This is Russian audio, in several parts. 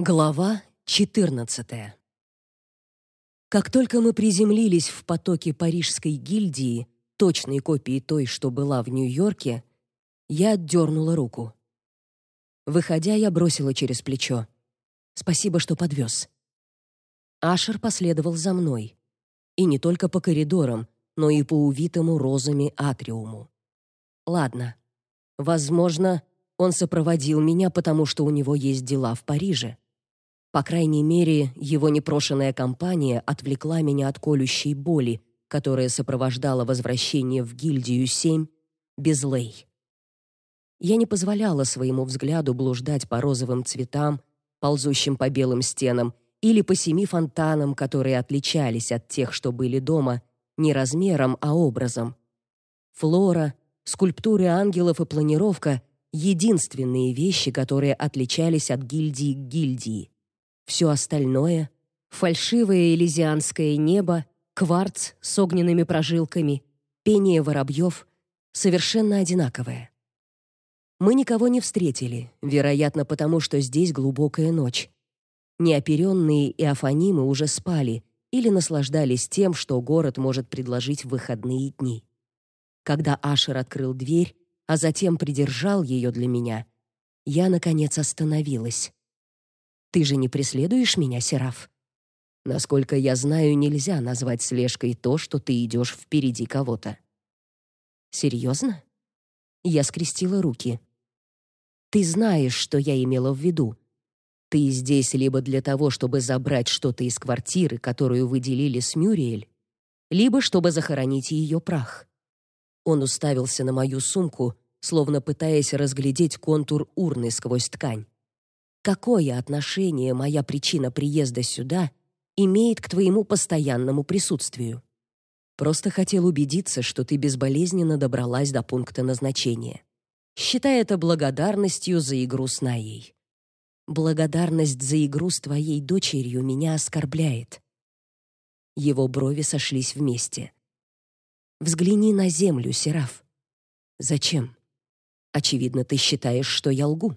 Глава 14. Как только мы приземлились в потоке парижской гильдии, точной копии той, что была в Нью-Йорке, я отдернула руку. Выходя, я бросила через плечо: "Спасибо, что подвез». Ашер последовал за мной, и не только по коридорам, но и по увитому розами атриуму. Ладно. Возможно, он сопроводил меня, потому что у него есть дела в Париже. По крайней мере, его непрошенная компания отвлекла меня от колющей боли, которая сопровождала возвращение в гильдию 7 без Лей. Я не позволяла своему взгляду блуждать по розовым цветам, ползущим по белым стенам, или по семи фонтанам, которые отличались от тех, что были дома, не размером, а образом. Флора, скульптуры ангелов и планировка — единственные вещи, которые отличались от гильдии к гильдии. Все остальное — фальшивое элизианское небо, кварц с огненными прожилками, пение воробьев — совершенно одинаковое. Мы никого не встретили, вероятно, потому что здесь глубокая ночь. Неоперенные и афанимы уже спали или наслаждались тем, что город может предложить в выходные дни. Когда Ашер открыл дверь, а затем придержал ее для меня, я, наконец, остановилась. Ты же не преследуешь меня, Сераф? Насколько я знаю, нельзя назвать слежкой то, что ты идешь впереди кого-то. Серьезно? Я скрестила руки. Ты знаешь, что я имела в виду. Ты здесь либо для того, чтобы забрать что-то из квартиры, которую вы делили с Мюриэль, либо чтобы захоронить ее прах. Он уставился на мою сумку, словно пытаясь разглядеть контур урны сквозь ткань. Какое отношение моя причина приезда сюда имеет к твоему постоянному присутствию? Просто хотел убедиться, что ты безболезненно добралась до пункта назначения. Считай это благодарностью за игру с Наей. Благодарность за игру с твоей дочерью меня оскорбляет. Его брови сошлись вместе. Взгляни на землю, Сераф. Зачем? Очевидно, ты считаешь, что я лгу.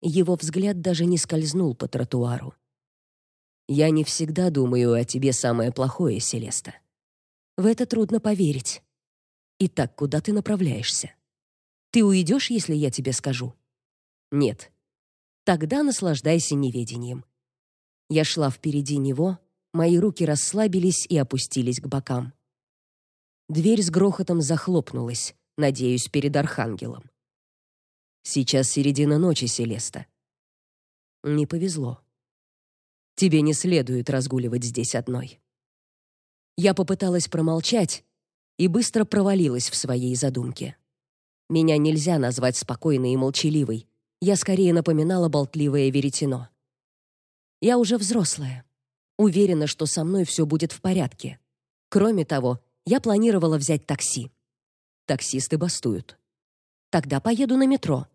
Его взгляд даже не скользнул по тротуару. Я не всегда думаю о тебе самое плохое, Селеста. В это трудно поверить. Итак, куда ты направляешься? Ты уйдешь, если я тебе скажу? Нет. Тогда наслаждайся неведением. Я шла впереди него, мои руки расслабились и опустились к бокам. Дверь с грохотом захлопнулась, надеюсь, перед архангелом. Сейчас середина ночи, Селеста. Не повезло. Тебе не следует разгуливать здесь одной. Я попыталась промолчать и быстро провалилась в своей задумке. Меня нельзя назвать спокойной и молчаливой. Я скорее напоминала болтливое веретено. Я уже взрослая. Уверена, что со мной все будет в порядке. Кроме того, я планировала взять такси. Таксисты бастуют. Тогда поеду на метро.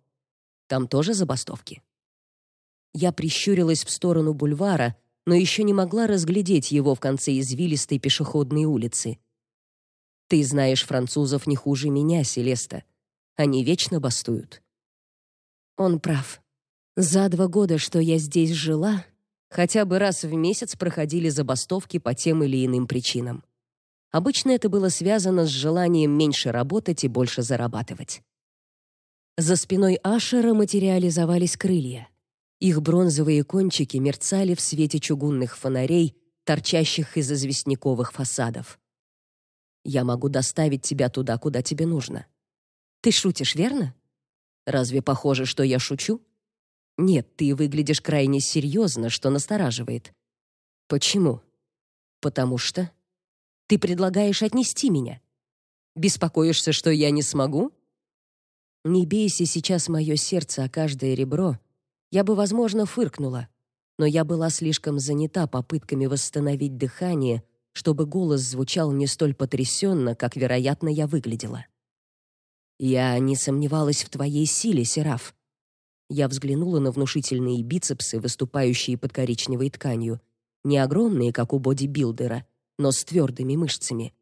Там тоже забастовки. Я прищурилась в сторону бульвара, но еще не могла разглядеть его в конце извилистой пешеходной улицы. Ты знаешь французов не хуже меня, Селеста. Они вечно бастуют. Он прав. За два года, что я здесь жила, хотя бы раз в месяц проходили забастовки по тем или иным причинам. Обычно это было связано с желанием меньше работать и больше зарабатывать. За спиной Ашера материализовались крылья. Их бронзовые кончики мерцали в свете чугунных фонарей, торчащих из известняковых фасадов. Я могу доставить тебя туда, куда тебе нужно. Ты шутишь, верно? Разве похоже, что я шучу? Нет, ты выглядишь крайне серьезно, что настораживает. Почему? Потому что ты предлагаешь отнести меня. Беспокоишься, что я не смогу? Не бейся сейчас мое сердце о каждое ребро, я бы, возможно, фыркнула, но я была слишком занята попытками восстановить дыхание, чтобы голос звучал не столь потрясенно, как, вероятно, я выглядела. Я не сомневалась в твоей силе, Сераф. Я взглянула на внушительные бицепсы, выступающие под коричневой тканью, не огромные, как у бодибилдера, но с твердыми мышцами.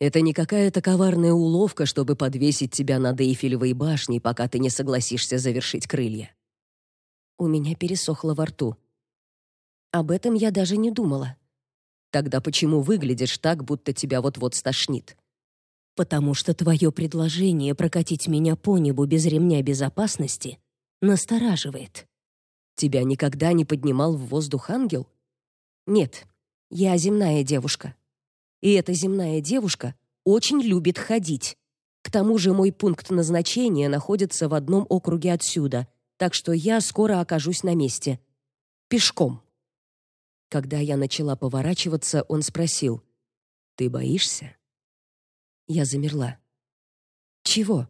Это не какая-то коварная уловка, чтобы подвесить тебя над Эйфелевой башней, пока ты не согласишься завершить крылья. У меня пересохло во рту. Об этом я даже не думала. Тогда почему выглядишь так, будто тебя вот-вот стошнит? Потому что твое предложение прокатить меня по небу без ремня безопасности настораживает. Тебя никогда не поднимал в воздух ангел? Нет, я земная девушка. И эта земная девушка очень любит ходить. К тому же мой пункт назначения находится в одном округе отсюда, так что я скоро окажусь на месте. Пешком. Когда я начала поворачиваться, он спросил: "Ты боишься?" Я замерла. "Чего?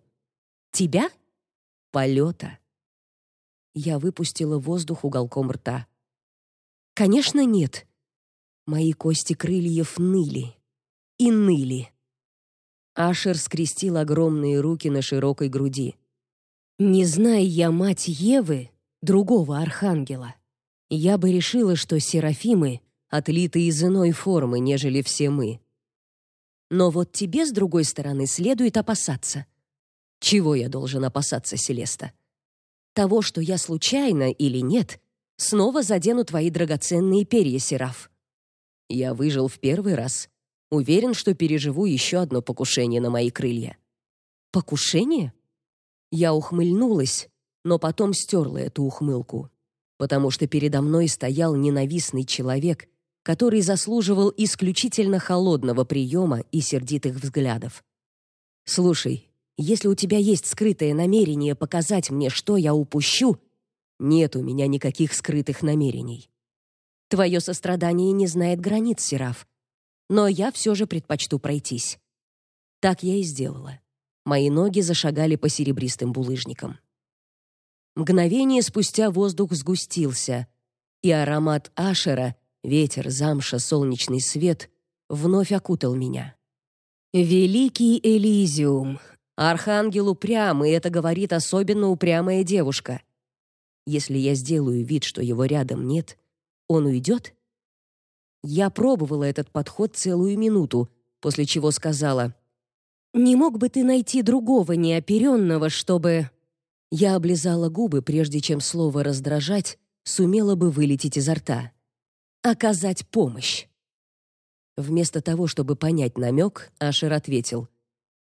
Тебя? Полета?» Я выпустила воздух уголком рта. "Конечно, нет. Мои кости крыльев ныли и ныли. Ашер скрестил огромные руки на широкой груди. Не зная я мать Евы, другого архангела, я бы решила, что серафимы отлиты из иной формы, нежели все мы. Но вот тебе с другой стороны следует опасаться. Чего я должен опасаться, Селеста? Того, что я случайно или нет, снова задену твои драгоценные перья, Сераф. Я выжил в первый раз. Уверен, что переживу еще одно покушение на мои крылья. Покушение? Я ухмыльнулась, но потом стерла эту ухмылку потому что передо мной стоял ненавистный человек, который заслуживал исключительно холодного приема и сердитых взглядов. Слушай, если у тебя есть скрытое намерение показать мне, что я упущу, нет у меня никаких скрытых намерений. Твое сострадание не знает границ, Сераф. Но я все же предпочту пройтись. Так я и сделала. Мои ноги зашагали по серебристым булыжникам. Мгновение спустя воздух сгустился, и аромат ашера, ветер, замша, солнечный свет вновь окутал меня. Великий Элизиум. Архангел упрямый, это говорит особенно упрямая девушка. Если я сделаю вид, что его рядом нет, он уйдет? Я пробовала этот подход целую минуту, после чего сказала: "Не мог бы ты найти другого неоперенного, чтобы я облизала губы, прежде чем слово раздражать сумело бы вылететь изо рта. Оказать помощь. Вместо того, чтобы понять намек, Ашер ответил: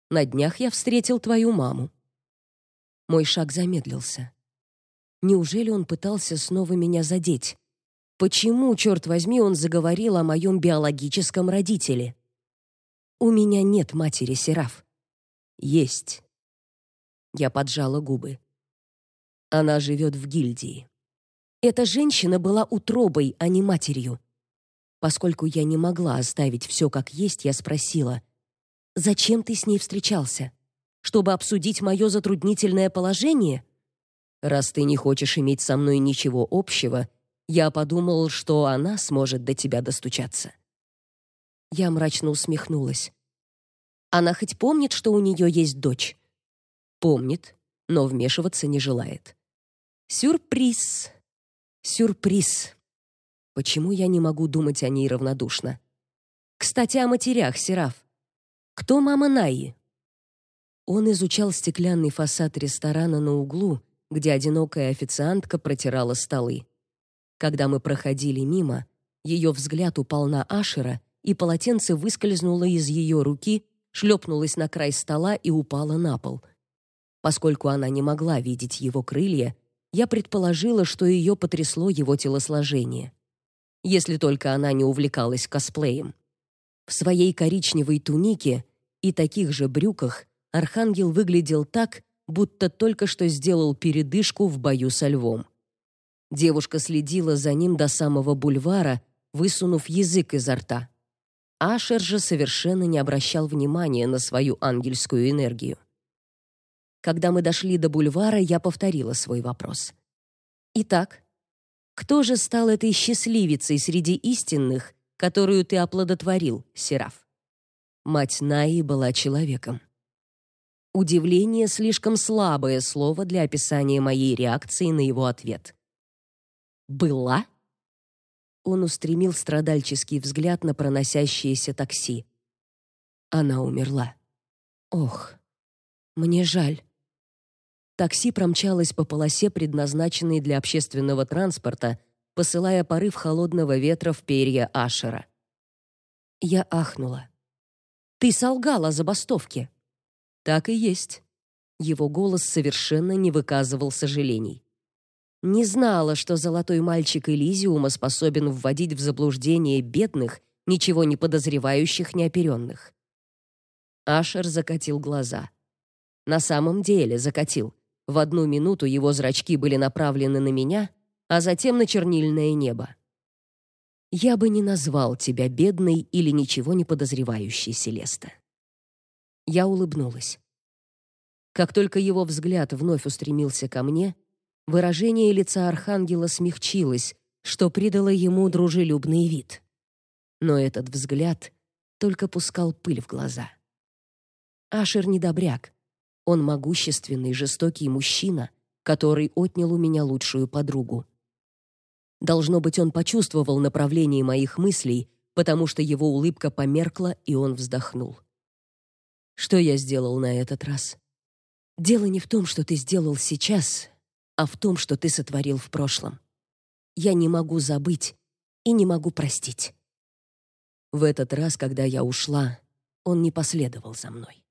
"На днях я встретил твою маму". Мой шаг замедлился. Неужели он пытался снова меня задеть? Почему, черт возьми, он заговорил о моем биологическом родителе? У меня нет матери, Сераф. Есть. Я поджала губы. Она живет в гильдии. Эта женщина была утробой, а не матерью. Поскольку я не могла оставить все как есть, я спросила: "Зачем ты с ней встречался? Чтобы обсудить мое затруднительное положение? Раз ты не хочешь иметь со мной ничего общего, я подумал, что она сможет до тебя достучаться". Я мрачно усмехнулась. Она хоть помнит, что у нее есть дочь? Помнит, но вмешиваться не желает. Сюрприз. Сюрприз. Почему я не могу думать о ней равнодушно? Кстати, о матерях, Сераф. Кто мама Наи? Он изучал стеклянный фасад ресторана на углу, где одинокая официантка протирала столы. Когда мы проходили мимо, ее взгляд упал на Ашера, и полотенце выскользнуло из ее руки, шлепнулось на край стола и упало на пол. Поскольку она не могла видеть его крылья, я предположила, что ее потрясло его телосложение. Если только она не увлекалась косплеем. В своей коричневой тунике и таких же брюках архангел выглядел так, будто только что сделал передышку в бою со львом. Девушка следила за ним до самого бульвара, высунув язык изо рта. Ашер же совершенно не обращал внимания на свою ангельскую энергию. Когда мы дошли до бульвара, я повторила свой вопрос. Итак, кто же стал этой счастливицей среди истинных, которую ты оплодотворил, Сераф? Мать Наи была человеком. Удивление слишком слабое слово для описания моей реакции на его ответ. Была? Он устремил страдальческий взгляд на проносящееся такси. Она умерла. Ох, мне жаль. Такси промчалось по полосе, предназначенной для общественного транспорта, посылая порыв холодного ветра в перья Ашера. Я ахнула. «Ты солгал о забастовке!» «Так и есть». Его голос совершенно не выказывал сожалений. Не знала, что золотой мальчик Элизиума способен вводить в заблуждение бедных, ничего не подозревающих неоперенных. Ашер закатил глаза. На самом деле закатил. В одну минуту его зрачки были направлены на меня, а затем на чернильное небо. Я бы не назвал тебя бедной или ничего не подозревающей, Селеста. Я улыбнулась. Как только его взгляд вновь устремился ко мне, выражение лица архангела смягчилось, что придало ему дружелюбный вид. Но этот взгляд только пускал пыль в глаза. Ашер не добряк. Он могущественный, жестокий мужчина, который отнял у меня лучшую подругу. Должно быть, он почувствовал направление моих мыслей, потому что его улыбка померкла, и он вздохнул. Что я сделал на этот раз? Дело не в том, что ты сделал сейчас, а в том, что ты сотворил в прошлом. Я не могу забыть и не могу простить. В этот раз, когда я ушла, он не последовал за мной.